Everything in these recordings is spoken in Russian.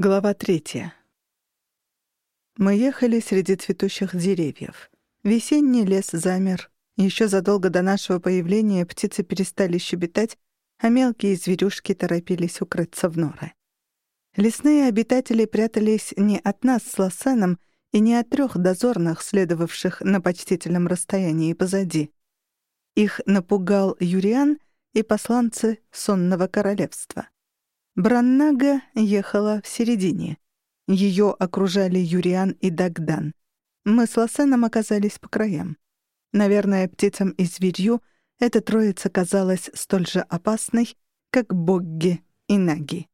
Глава третья. Мы ехали среди цветущих деревьев. Весенний лес замер. Еще задолго до нашего появления птицы перестали щебетать, а мелкие зверюшки торопились укрыться в норы. Лесные обитатели прятались не от нас с Лосеном и не от трех дозорных, следовавших на почтительном расстоянии позади. Их напугал Юриан и посланцы сонного королевства. Браннага ехала в середине. Ее окружали Юриан и Дагдан. Мы с Лосеном оказались по краям. Наверное, птицам и зверью эта троица казалась столь же опасной, как Богги и Наги.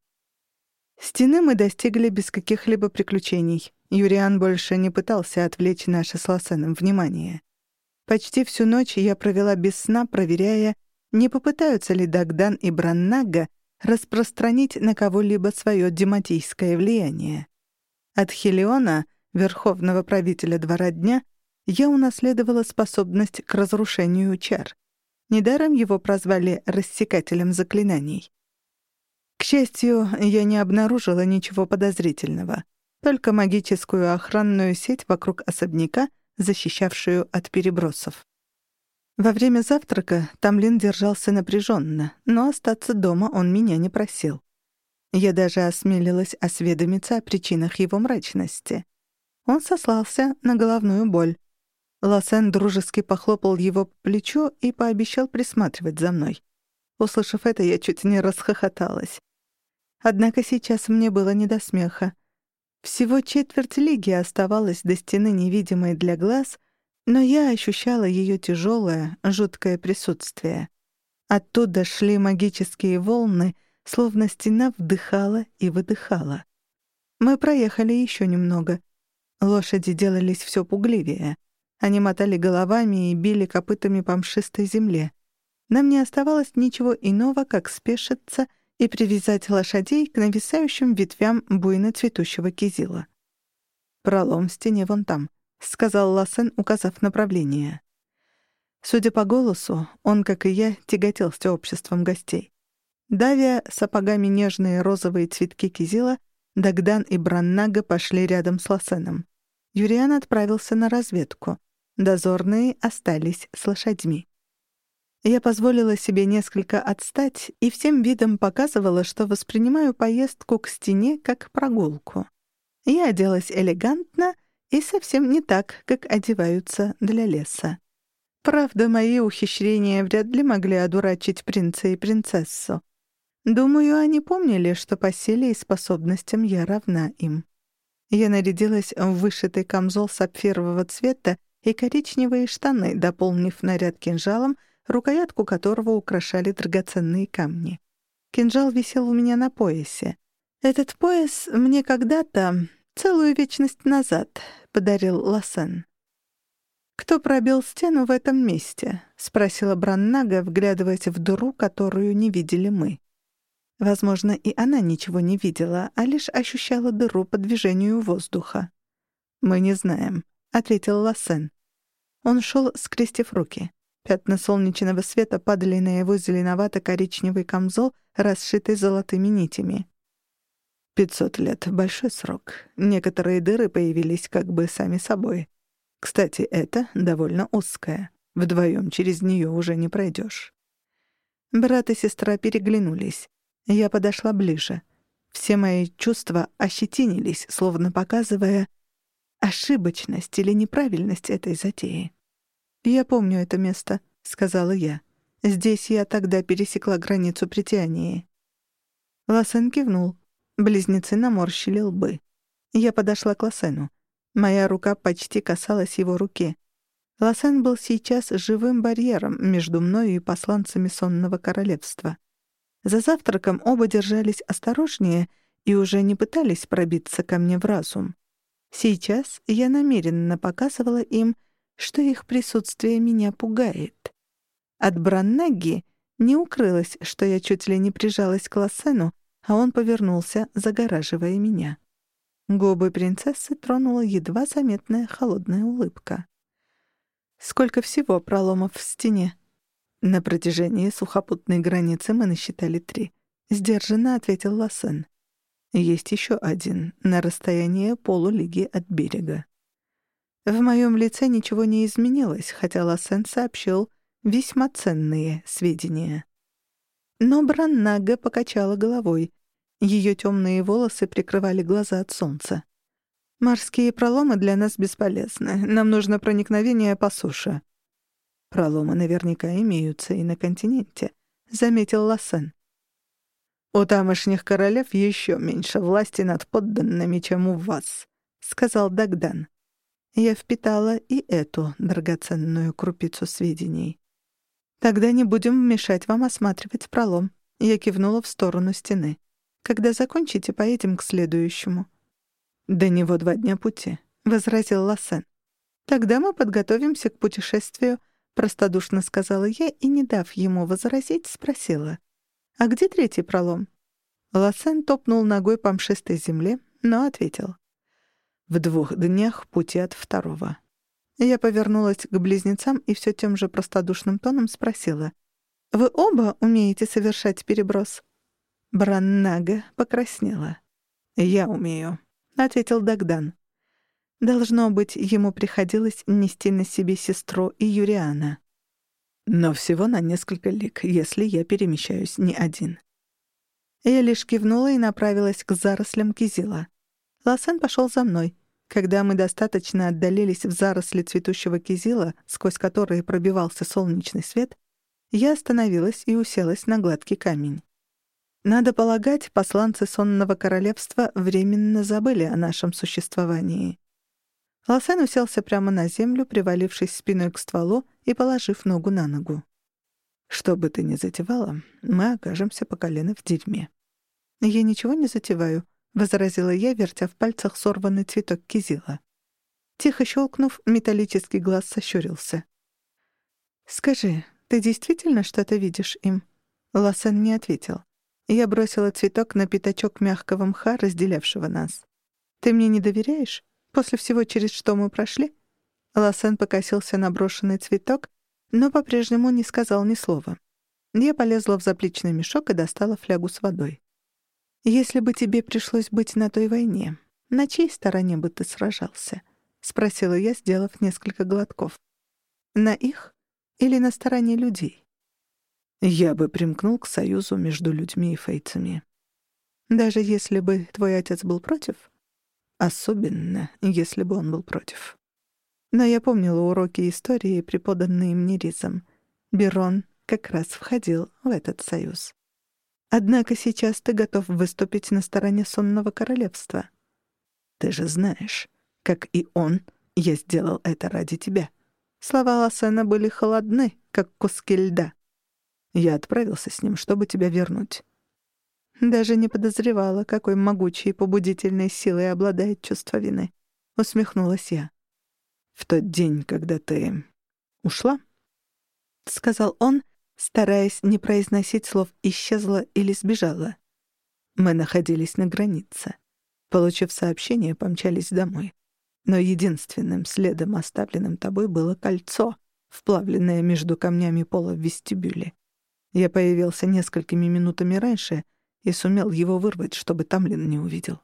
Стены мы достигли без каких-либо приключений. Юриан больше не пытался отвлечь наше с Лосеном внимание. Почти всю ночь я провела без сна, проверяя, не попытаются ли Дагдан и Браннага распространить на кого-либо свое дематийское влияние. От Хелиона, верховного правителя двора дня, я унаследовала способность к разрушению чар. Недаром его прозвали «рассекателем заклинаний». К счастью, я не обнаружила ничего подозрительного, только магическую охранную сеть вокруг особняка, защищавшую от перебросов. Во время завтрака Тамлин держался напряженно, но остаться дома он меня не просил. Я даже осмелилась осведомиться о причинах его мрачности. Он сослался на головную боль. Лосен дружески похлопал его по плечу и пообещал присматривать за мной. Услышав это, я чуть не расхохоталась. Однако сейчас мне было не до смеха. Всего четверть лиги оставалось до стены невидимой для глаз, но я ощущала ее тяжелое, жуткое присутствие. Оттуда шли магические волны, словно стена вдыхала и выдыхала. Мы проехали еще немного. Лошади делались все пугливее. Они мотали головами и били копытами по мшистой земле. Нам не оставалось ничего иного, как спешиться и привязать лошадей к нависающим ветвям буйно цветущего кизила. Пролом в стене вон там. — сказал Лассен, указав направление. Судя по голосу, он, как и я, тяготился обществом гостей. Давя сапогами нежные розовые цветки кизила, Дагдан и Браннага пошли рядом с Лассеном. Юриан отправился на разведку. Дозорные остались с лошадьми. Я позволила себе несколько отстать и всем видом показывала, что воспринимаю поездку к стене как прогулку. Я оделась элегантно и совсем не так, как одеваются для леса. Правда, мои ухищрения вряд ли могли одурачить принца и принцессу. Думаю, они помнили, что по силе и способностям я равна им. Я нарядилась в вышитый камзол сапфирового цвета и коричневые штаны, дополнив наряд кинжалом, рукоятку которого украшали драгоценные камни. Кинжал висел у меня на поясе. Этот пояс мне когда-то, целую вечность назад, подарил Лосен. «Кто пробил стену в этом месте?» — спросила Браннага, вглядываясь в дыру, которую не видели мы. Возможно, и она ничего не видела, а лишь ощущала дыру по движению воздуха. «Мы не знаем», — ответил Лосен. Он шел, скрестив руки. Пятна солнечного света падали на его зеленовато-коричневый камзол, расшитый золотыми нитями. Пятьсот лет — большой срок. Некоторые дыры появились как бы сами собой. Кстати, это довольно узкая. Вдвоем через нее уже не пройдешь. Брат и сестра переглянулись. Я подошла ближе. Все мои чувства ощетинились, словно показывая ошибочность или неправильность этой затеи. «Я помню это место», — сказала я. «Здесь я тогда пересекла границу притяния». Лассен кивнул. Близнецы наморщили лбы. Я подошла к Лосену. Моя рука почти касалась его руки. Лосен был сейчас живым барьером между мною и посланцами сонного королевства. За завтраком оба держались осторожнее и уже не пытались пробиться ко мне в разум. Сейчас я намеренно показывала им, что их присутствие меня пугает. От Браннаги не укрылось, что я чуть ли не прижалась к Лосену, а он повернулся, загораживая меня. Губы принцессы тронула едва заметная холодная улыбка. Сколько всего проломов в стене? На протяжении сухопутной границы мы насчитали три. Сдержанно ответил Лассен. Есть еще один, на расстоянии полулиги от берега. В моем лице ничего не изменилось, хотя Лассен сообщил весьма ценные сведения. Но Браннага покачала головой. Ее темные волосы прикрывали глаза от солнца. «Морские проломы для нас бесполезны. Нам нужно проникновение по суше». «Проломы наверняка имеются и на континенте», — заметил Лассен. «У тамошних королев еще меньше власти над подданными, чем у вас», — сказал Дагдан. Я впитала и эту драгоценную крупицу сведений. «Тогда не будем мешать вам осматривать пролом». Я кивнула в сторону стены. «Когда закончите, поедем к следующему». «До него два дня пути», — возразил Лассен. «Тогда мы подготовимся к путешествию», — простодушно сказала я и, не дав ему возразить, спросила. «А где третий пролом?» Лассен топнул ногой по мшистой земле, но ответил. «В двух днях пути от второго». Я повернулась к близнецам и все тем же простодушным тоном спросила. «Вы оба умеете совершать переброс?» Браннага покраснела. «Я умею», — ответил Дагдан. Должно быть, ему приходилось нести на себе сестру и Юриана. Но всего на несколько лик, если я перемещаюсь не один. Я лишь кивнула и направилась к зарослям кизила. Лосен пошел за мной. Когда мы достаточно отдалились в заросли цветущего кизила, сквозь которые пробивался солнечный свет, я остановилась и уселась на гладкий камень. Надо полагать, посланцы сонного королевства временно забыли о нашем существовании. Лосен уселся прямо на землю, привалившись спиной к стволу и положив ногу на ногу. «Что бы ты ни затевала, мы окажемся по колено в дерьме». «Я ничего не затеваю», — возразила я, вертя в пальцах сорванный цветок кизила. Тихо щелкнув, металлический глаз сощурился. «Скажи, ты действительно что-то видишь им?» Лосен не ответил. Я бросила цветок на пятачок мягкого мха, разделявшего нас. «Ты мне не доверяешь?» После всего, через что мы прошли?» Лассен покосился на брошенный цветок, но по-прежнему не сказал ни слова. Я полезла в заплечный мешок и достала флягу с водой. «Если бы тебе пришлось быть на той войне, на чьей стороне бы ты сражался?» — спросила я, сделав несколько глотков. «На их или на стороне людей?» «Я бы примкнул к союзу между людьми и фейцами». «Даже если бы твой отец был против?» Особенно, если бы он был против. Но я помнила уроки истории, преподанные мне Ризом. Берон как раз входил в этот союз. Однако сейчас ты готов выступить на стороне сонного королевства. Ты же знаешь, как и он, я сделал это ради тебя. Слова Лассена были холодны, как куски льда. Я отправился с ним, чтобы тебя вернуть. Даже не подозревала, какой могучей и побудительной силой обладает чувство вины. Усмехнулась я. «В тот день, когда ты ушла?» — сказал он, стараясь не произносить слов «исчезла» или «сбежала». Мы находились на границе. Получив сообщение, помчались домой. Но единственным следом, оставленным тобой, было кольцо, вплавленное между камнями пола в вестибюле. Я появился несколькими минутами раньше и сумел его вырвать, чтобы Тамлин не увидел.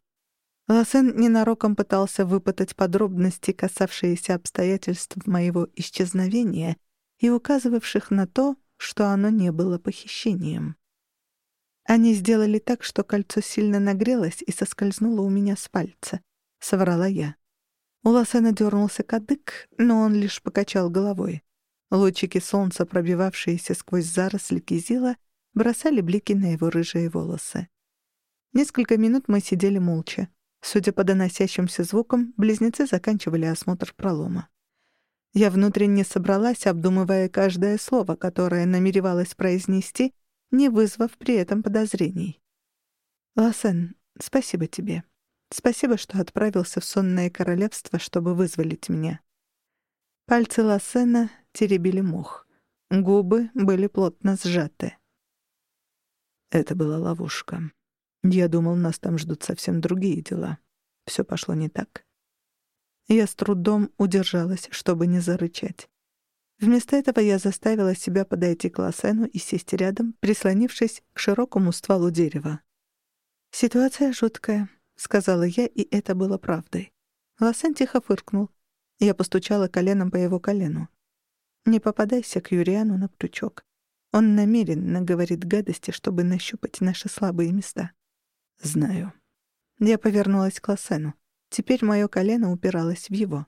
Лосен ненароком пытался выпытать подробности, касавшиеся обстоятельств моего исчезновения и указывавших на то, что оно не было похищением. Они сделали так, что кольцо сильно нагрелось и соскользнуло у меня с пальца. Соврала я. У Лосена дернулся кадык, но он лишь покачал головой. Лучики солнца, пробивавшиеся сквозь заросли кизила, бросали блики на его рыжие волосы. Несколько минут мы сидели молча. Судя по доносящимся звукам, близнецы заканчивали осмотр пролома. Я внутренне собралась, обдумывая каждое слово, которое намеревалась произнести, не вызвав при этом подозрений. «Лассен, спасибо тебе. Спасибо, что отправился в сонное королевство, чтобы вызволить меня». Пальцы Лассена теребили мох. Губы были плотно сжаты. Это была ловушка. Я думал, нас там ждут совсем другие дела. Все пошло не так. Я с трудом удержалась, чтобы не зарычать. Вместо этого я заставила себя подойти к Лосену и сесть рядом, прислонившись к широкому стволу дерева. «Ситуация жуткая», — сказала я, и это было правдой. Лосен тихо фыркнул. Я постучала коленом по его колену. «Не попадайся к Юриану на крючок. Он намеренно говорит гадости, чтобы нащупать наши слабые места». «Знаю». Я повернулась к Лосену. Теперь мое колено упиралось в его.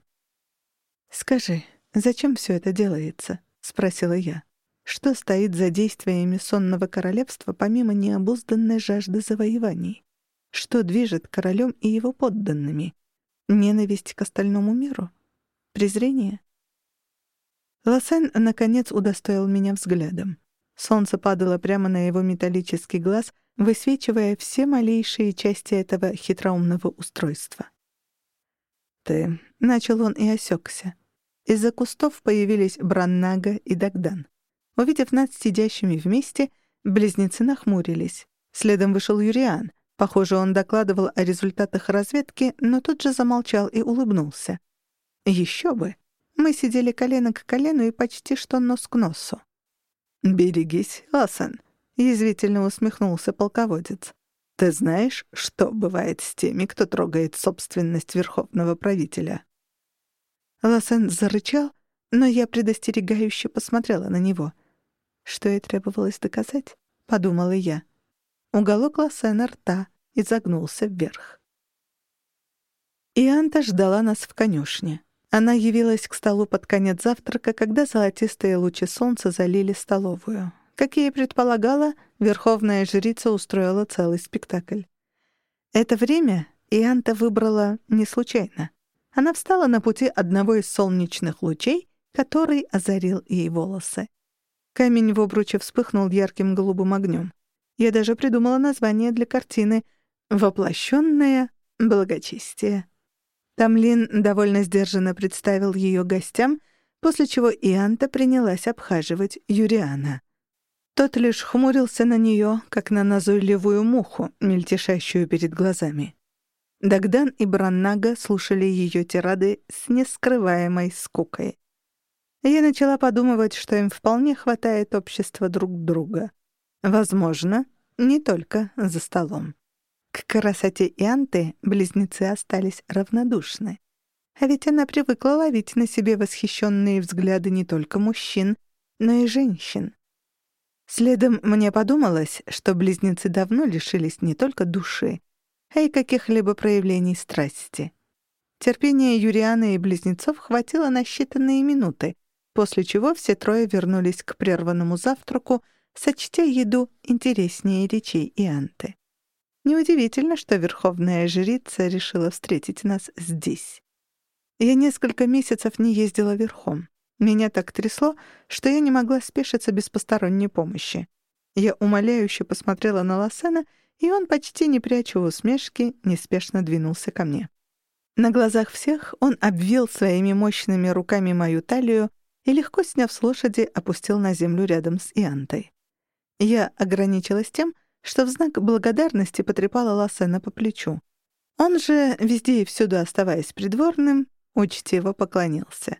«Скажи, зачем все это делается?» — спросила я. «Что стоит за действиями сонного королевства помимо необузданной жажды завоеваний? Что движет королем и его подданными? Ненависть к остальному миру? Презрение?» Лосен, наконец, удостоил меня взглядом. Солнце падало прямо на его металлический глаз, высвечивая все малейшие части этого хитроумного устройства. «Ты...» — начал он и осекся. Из-за кустов появились Браннага и Дагдан. Увидев нас сидящими вместе, близнецы нахмурились. Следом вышел Юриан. Похоже, он докладывал о результатах разведки, но тут же замолчал и улыбнулся. Еще бы! Мы сидели колено к колену и почти что нос к носу. «Берегись, Асан», — язвительно усмехнулся полководец. «Ты знаешь, что бывает с теми, кто трогает собственность верховного правителя?» Лосен зарычал, но я предостерегающе посмотрела на него. Что и требовалось доказать, подумала я. Уголок Лосена рта изогнулся вверх. Ианта ждала нас в конюшне. Она явилась к столу под конец завтрака, когда золотистые лучи солнца залили столовую. Как я и предполагала, верховная жрица устроила целый спектакль. Это время Ианта выбрала не случайно. Она встала на пути одного из солнечных лучей, который озарил ей волосы. Камень в обруче вспыхнул ярким голубым огнем. Я даже придумала название для картины «Воплощенное благочестие». Тамлин довольно сдержанно представил ее гостям, после чего Ианта принялась обхаживать Юриана. Тот лишь хмурился на нее, как на назойливую муху, мельтешащую перед глазами. Дагдан и Браннага слушали ее тирады с нескрываемой скукой. Я начала подумывать, что им вполне хватает общества друг друга. Возможно, не только за столом. К красоте Ианты близнецы остались равнодушны. А ведь она привыкла ловить на себе восхищенные взгляды не только мужчин, но и женщин. Следом мне подумалось, что близнецы давно лишились не только души, а и каких-либо проявлений страсти. Терпения Юрианы и близнецов хватило на считанные минуты, после чего все трое вернулись к прерванному завтраку, сочтя еду интереснее речей и анты. Неудивительно, что верховная жрица решила встретить нас здесь. Я несколько месяцев не ездила верхом. Меня так трясло, что я не могла спешиться без посторонней помощи. Я умоляюще посмотрела на Лосена — и он, почти не пряча усмешки, неспешно двинулся ко мне. На глазах всех он обвил своими мощными руками мою талию и, легко сняв с лошади, опустил на землю рядом с Иантой. Я ограничилась тем, что в знак благодарности потрепала Лассена по плечу. Он же, везде и всюду оставаясь придворным, учтиво поклонился.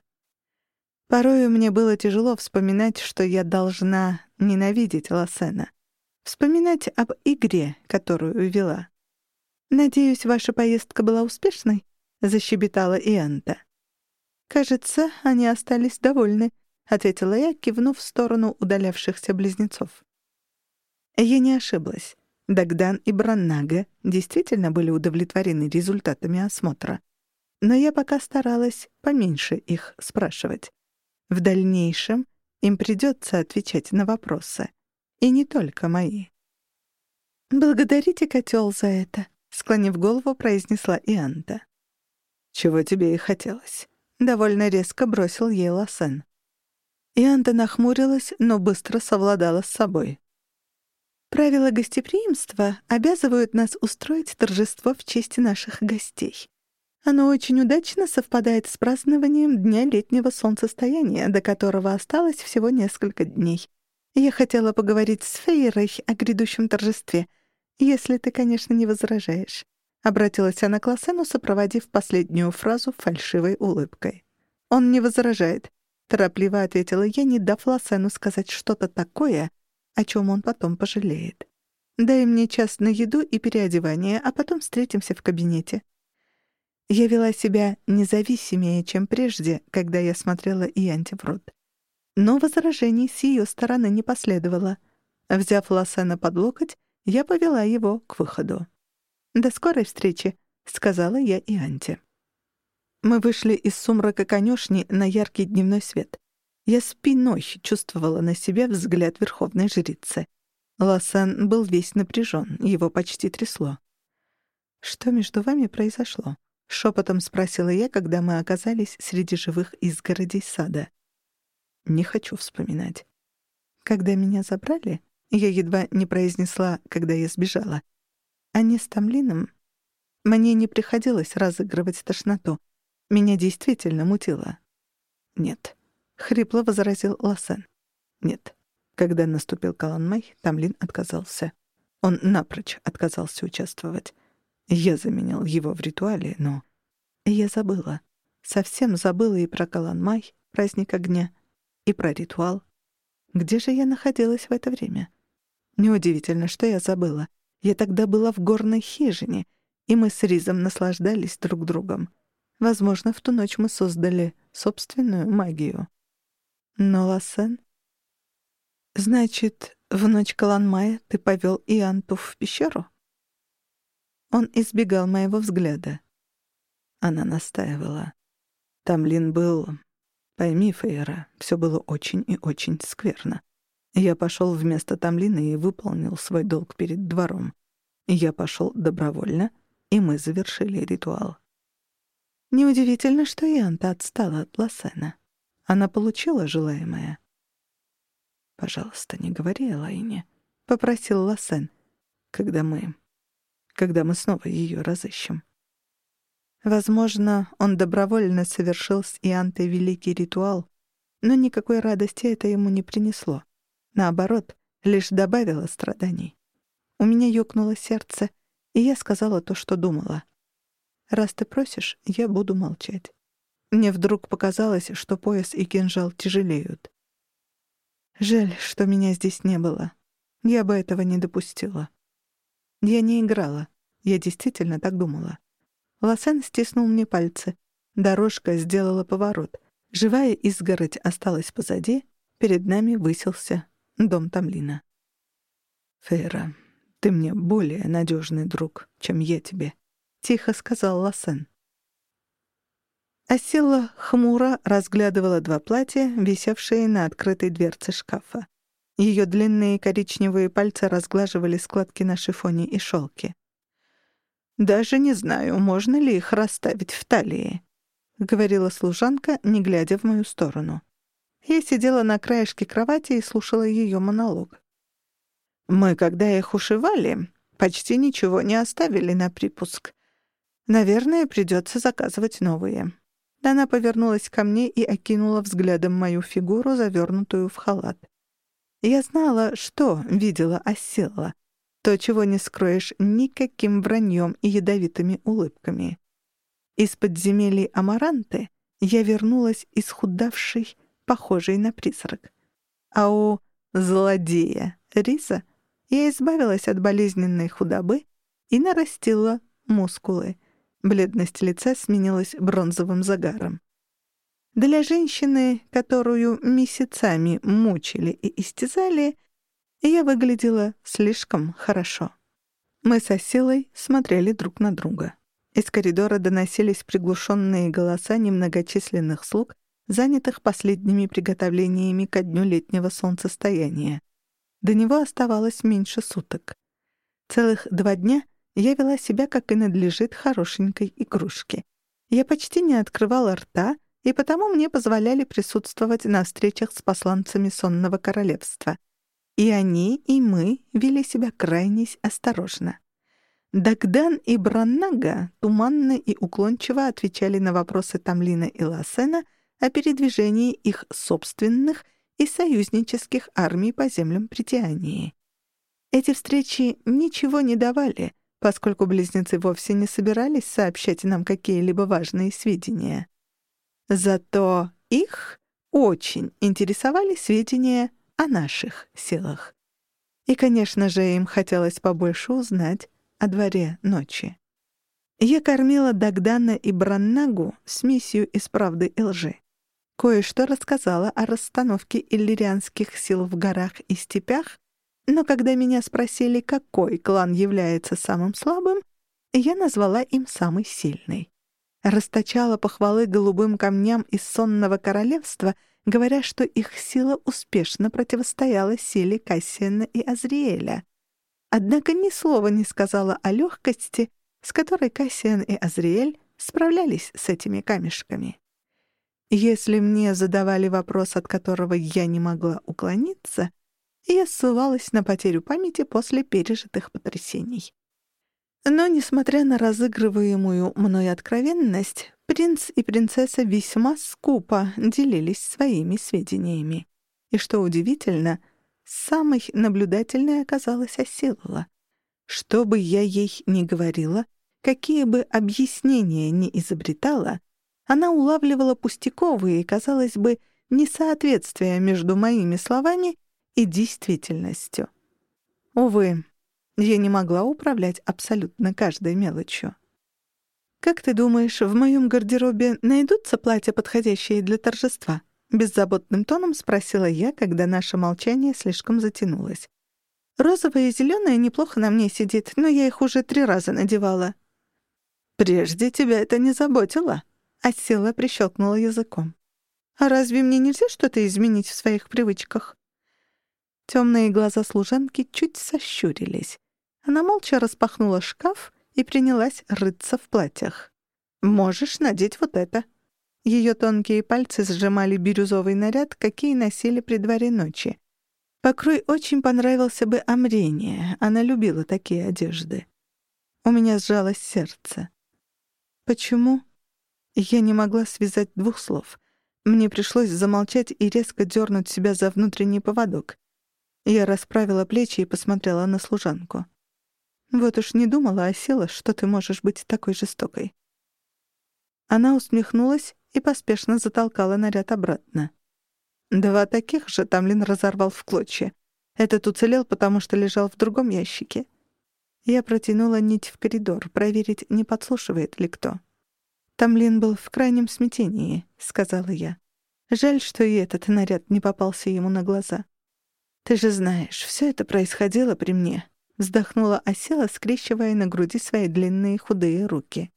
Порою мне было тяжело вспоминать, что я должна ненавидеть Лассена — Вспоминать об игре, которую вела. «Надеюсь, ваша поездка была успешной?» — защебетала Ианта. «Кажется, они остались довольны», — ответила я, кивнув в сторону удалявшихся близнецов. Я не ошиблась. Дагдан и Браннага действительно были удовлетворены результатами осмотра. Но я пока старалась поменьше их спрашивать. В дальнейшем им придется отвечать на вопросы — и не только мои. «Благодарите котел за это», — склонив голову, произнесла Ианта. «Чего тебе и хотелось?» — довольно резко бросил ей Лосен. Ианта нахмурилась, но быстро совладала с собой. «Правила гостеприимства обязывают нас устроить торжество в честь наших гостей. Оно очень удачно совпадает с празднованием Дня летнего солнцестояния, до которого осталось всего несколько дней. Я хотела поговорить с Фейрой о грядущем торжестве, если ты, конечно, не возражаешь». Обратилась она к Лосену, сопроводив последнюю фразу фальшивой улыбкой. «Он не возражает», — торопливо ответила я, не дав Лосену сказать что-то такое, о чем он потом пожалеет. Дай мне час на еду и переодевание, а потом встретимся в кабинете». Я вела себя независимее, чем прежде, когда я смотрела Ианте в рот. Но возражений с ее стороны не последовало. Взяв Лассена под локоть, я повела его к выходу. «До скорой встречи», — сказала я Ианте. Мы вышли из сумрака конюшни на яркий дневной свет. Я спиной чувствовала на себе взгляд верховной жрицы. Лассен был весь напряжен, его почти трясло. «Что между вами произошло?» — шепотом спросила я, когда мы оказались среди живых изгородей сада. «Не хочу вспоминать». «Когда меня забрали?» Я едва не произнесла, когда я сбежала. «А не с Тамлином?» Мне не приходилось разыгрывать тошноту. Меня действительно мутило. «Нет», — хрипло возразил Лассен. «Нет». Когда наступил Каланмай, Тамлин отказался. Он напрочь отказался участвовать. Я заменял его в ритуале, но... Я забыла. Совсем забыла и про Каланмай, праздник огня, и про ритуал. Где же я находилась в это время? Неудивительно, что я забыла. Я тогда была в горной хижине, и мы с Ризом наслаждались друг другом. Возможно, в ту ночь мы создали собственную магию. Но Лассен... Значит, в ночь Каланмая ты повел Ианту в пещеру? Он избегал моего взгляда. Она настаивала. Тамлин был... Пойми, Фейра, все было очень и очень скверно. Я пошел вместо Тамлина и выполнил свой долг перед двором. Я пошел добровольно, и мы завершили ритуал. Неудивительно, что Янта отстала от Лассена. Она получила желаемое. «Пожалуйста, не говори о Лайне», — попросил Лассен, «когда мы... когда мы снова ее разыщем». Возможно, он добровольно совершил с Иантой великий ритуал, но никакой радости это ему не принесло. Наоборот, лишь добавило страданий. У меня ёкнуло сердце, и я сказала то, что думала. «Раз ты просишь, я буду молчать». Мне вдруг показалось, что пояс и кинжал тяжелеют. Жаль, что меня здесь не было. Я бы этого не допустила. Я не играла. Я действительно так думала. Лосен стиснул мне пальцы. Дорожка сделала поворот. Живая изгородь осталась позади. Перед нами высился дом Тамлина. «Фейра, ты мне более надежный друг, чем я тебе», — тихо сказал Лосен. Асила хмуро разглядывала два платья, висевшие на открытой дверце шкафа. Ее длинные коричневые пальцы разглаживали складки на шифоне и шелке. «Даже не знаю, можно ли их расставить в талии», — говорила служанка, не глядя в мою сторону. Я сидела на краешке кровати и слушала ее монолог. «Мы, когда их ушивали, почти ничего не оставили на припуск. Наверное, придется заказывать новые». Она повернулась ко мне и окинула взглядом мою фигуру, завернутую в халат. Я знала, что видела Осела, то, чего не скроешь никаким враньем и ядовитыми улыбками. Из подземелий Амаранты я вернулась исхудавшей, похожей на призрак. А у злодея Риса я избавилась от болезненной худобы и нарастила мускулы. Бледность лица сменилась бронзовым загаром. Для женщины, которую месяцами мучили и истязали, я выглядела слишком хорошо. Мы с Осилой смотрели друг на друга. Из коридора доносились приглушенные голоса немногочисленных слуг, занятых последними приготовлениями ко дню летнего солнцестояния. До него оставалось меньше суток. Целых два дня я вела себя, как и надлежит хорошенькой игрушке. Я почти не открывала рта, и потому мне позволяли присутствовать на встречах с посланцами сонного королевства. И они, и мы вели себя крайне осторожно. Дагдан и Браннага туманно и уклончиво отвечали на вопросы Тамлина и Лассена о передвижении их собственных и союзнических армий по землям Притянии. Эти встречи ничего не давали — поскольку близнецы вовсе не собирались сообщать нам какие-либо важные сведения. Зато их очень интересовали сведения о наших силах. И, конечно же, им хотелось побольше узнать о дворе ночи. Я кормила Дагдана и Браннагу смесью из правды и лжи. Кое-что рассказала о расстановке иллирианских сил в горах и степях, но когда меня спросили, какой клан является самым слабым, я назвала им самый сильный. Расточала похвалы голубым камням из сонного королевства, говоря, что их сила успешно противостояла силе Кассиана и Азриэля. Однако ни слова не сказала о легкости, с которой Кассиан и Азриэль справлялись с этими камешками. Если мне задавали вопрос, от которого я не могла уклониться, я ссылалась на потерю памяти после пережитых потрясений. Но, несмотря на разыгрываемую мной откровенность, принц и принцесса весьма скупо делились своими сведениями. И, что удивительно, самой наблюдательной оказалась Осилла. Что бы я ей ни говорила, какие бы объяснения ни изобретала, она улавливала пустяковые, казалось бы, несоответствия между моими словами и действительностью. Увы, я не могла управлять абсолютно каждой мелочью. «Как ты думаешь, в моем гардеробе найдутся платья, подходящие для торжества?» Беззаботным тоном спросила я, когда наше молчание слишком затянулось. «Розовое и зеленое неплохо на мне сидит, но я их уже три раза надевала». «Прежде тебя это не заботило», — Асила прищелкнула языком. «А разве мне нельзя что-то изменить в своих привычках?» Темные глаза служанки чуть сощурились. Она молча распахнула шкаф и принялась рыться в платьях. «Можешь надеть вот это». Ее тонкие пальцы сжимали бирюзовый наряд, какие носили при дворе ночи. Покрой очень понравился бы Амрене, она любила такие одежды. У меня сжалось сердце. «Почему?» Я не могла связать двух слов. Мне пришлось замолчать и резко дернуть себя за внутренний поводок. Я расправила плечи и посмотрела на служанку. Вот уж не думала, а села, что ты можешь быть такой жестокой. Она усмехнулась и поспешно затолкала наряд обратно. Два таких же Тамлин разорвал в клочья. Этот уцелел, потому что лежал в другом ящике. Я протянула нить в коридор, проверить, не подслушивает ли кто. Тамлин был в крайнем смятении, — сказала я. Жаль, что и этот наряд не попался ему на глаза. «Ты же знаешь, все это происходило при мне», — вздохнула Осела, скрещивая на груди свои длинные худые руки.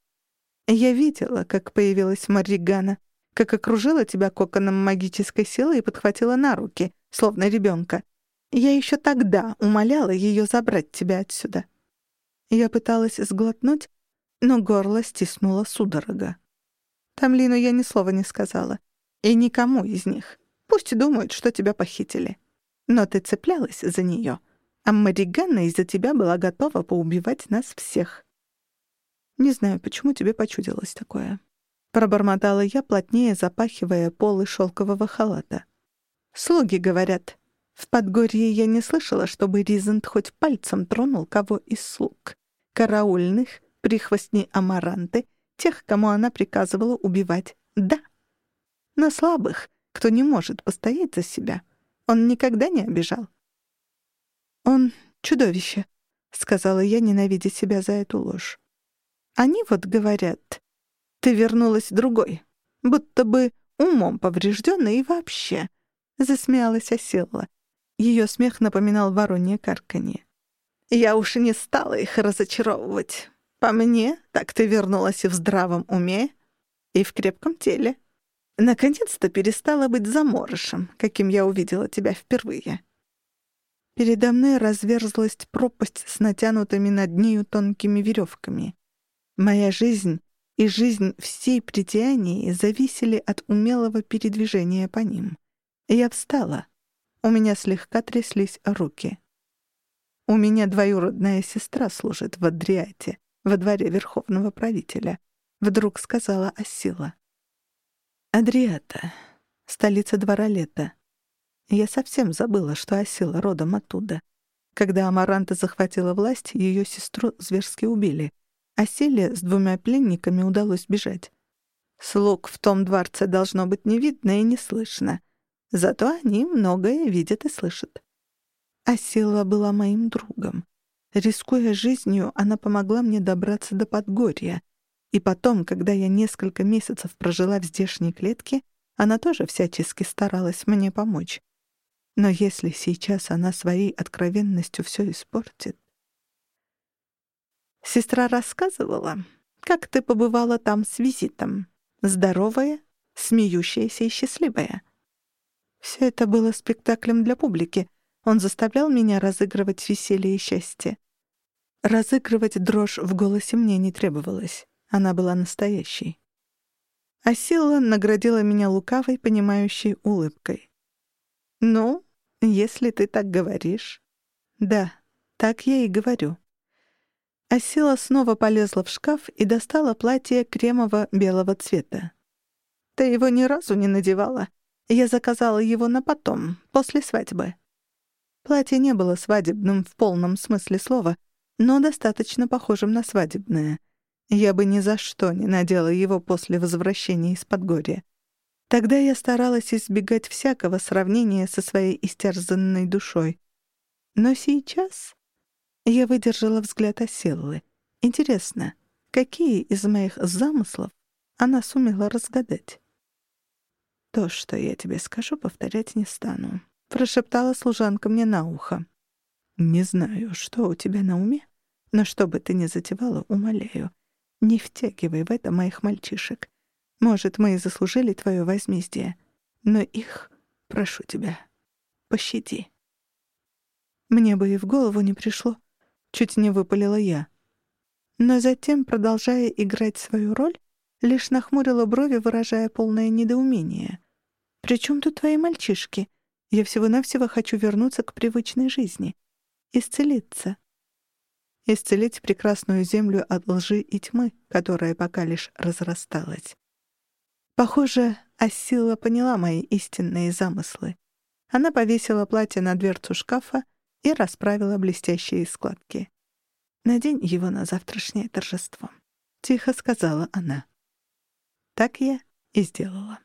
«Я видела, как появилась Маригана, как окружила тебя коконом магической силы и подхватила на руки, словно ребенка. Я еще тогда умоляла ее забрать тебя отсюда». Я пыталась сглотнуть, но горло стиснуло судорога. Тамлину я ни слова не сказала. И никому из них. Пусть думают, что тебя похитили. Но ты цеплялась за нее, а Маригана из-за тебя была готова поубивать нас всех. Не знаю, почему тебе почудилось такое. Пробормотала я, плотнее запахивая полы шелкового халата. Слуги говорят. В Подгорье я не слышала, чтобы Ризент хоть пальцем тронул кого из слуг. Караульных, прихвостней Амаранты, тех, кому она приказывала убивать. Да. На слабых, кто не может постоять за себя — он никогда не обижал. «Он чудовище», — сказала я, ненавидя себя за эту ложь. «Они вот говорят, ты вернулась другой, будто бы умом поврежденной и вообще», — засмеялась Осела. Ее смех напоминал воронье карканье. «Я уж не стала их разочаровывать. По мне, так ты вернулась и в здравом уме, и в крепком теле». Наконец-то перестала быть заморышем, каким я увидела тебя впервые. Передо мной разверзлась пропасть с натянутыми над нею тонкими веревками. Моя жизнь и жизнь всей притянии зависели от умелого передвижения по ним. Я встала. У меня слегка тряслись руки. У меня двоюродная сестра служит в Адриате, во дворе верховного правителя. Вдруг сказала Асила. Адриата, столица двора лета. Я совсем забыла, что Осила родом оттуда. Когда Амаранта захватила власть, ее сестру зверски убили. А Селе с двумя пленниками удалось бежать. Слуг в том дворце должно быть не видно и не слышно. Зато они многое видят и слышат. Асила была моим другом. Рискуя жизнью, она помогла мне добраться до Подгорья. И потом, когда я несколько месяцев прожила в здешней клетке, она тоже всячески старалась мне помочь. Но если сейчас она своей откровенностью все испортит... Сестра рассказывала, как ты побывала там с визитом. Здоровая, смеющаяся и счастливая. Все это было спектаклем для публики. Он заставлял меня разыгрывать веселье и счастье. Разыгрывать дрожь в голосе мне не требовалось. Она была настоящей. А Сила наградила меня лукавой, понимающей улыбкой. «Ну, если ты так говоришь...» «Да, так я и говорю». Асила снова полезла в шкаф и достала платье кремово-белого цвета. «Ты его ни разу не надевала. Я заказала его на потом, после свадьбы». Платье не было свадебным в полном смысле слова, но достаточно похожим на свадебное. Я бы ни за что не надела его после возвращения из Подгорья. Тогда я старалась избегать всякого сравнения со своей истерзанной душой. Но сейчас я выдержала взгляд Оселлы. Интересно, какие из моих замыслов она сумела разгадать? «То, что я тебе скажу, повторять не стану», — прошептала служанка мне на ухо. «Не знаю, что у тебя на уме, но что бы ты ни затевала, умоляю, не втягивай в это моих мальчишек. Может, мы и заслужили твое возмездие, но их, прошу тебя, пощади». Мне бы и в голову не пришло, Чуть не выпалила я. Но затем, продолжая играть свою роль, лишь нахмурила брови, выражая полное недоумение. «При чем тут твои мальчишки? Я всего-навсего хочу вернуться к привычной жизни. Исцелиться». Исцелить прекрасную землю от лжи и тьмы, которая пока лишь разрасталась. Похоже, Асила поняла мои истинные замыслы. Она повесила платье на дверцу шкафа, и расправила блестящие складки. «Надень его на завтрашнее торжество», — тихо сказала она. Так я и сделала.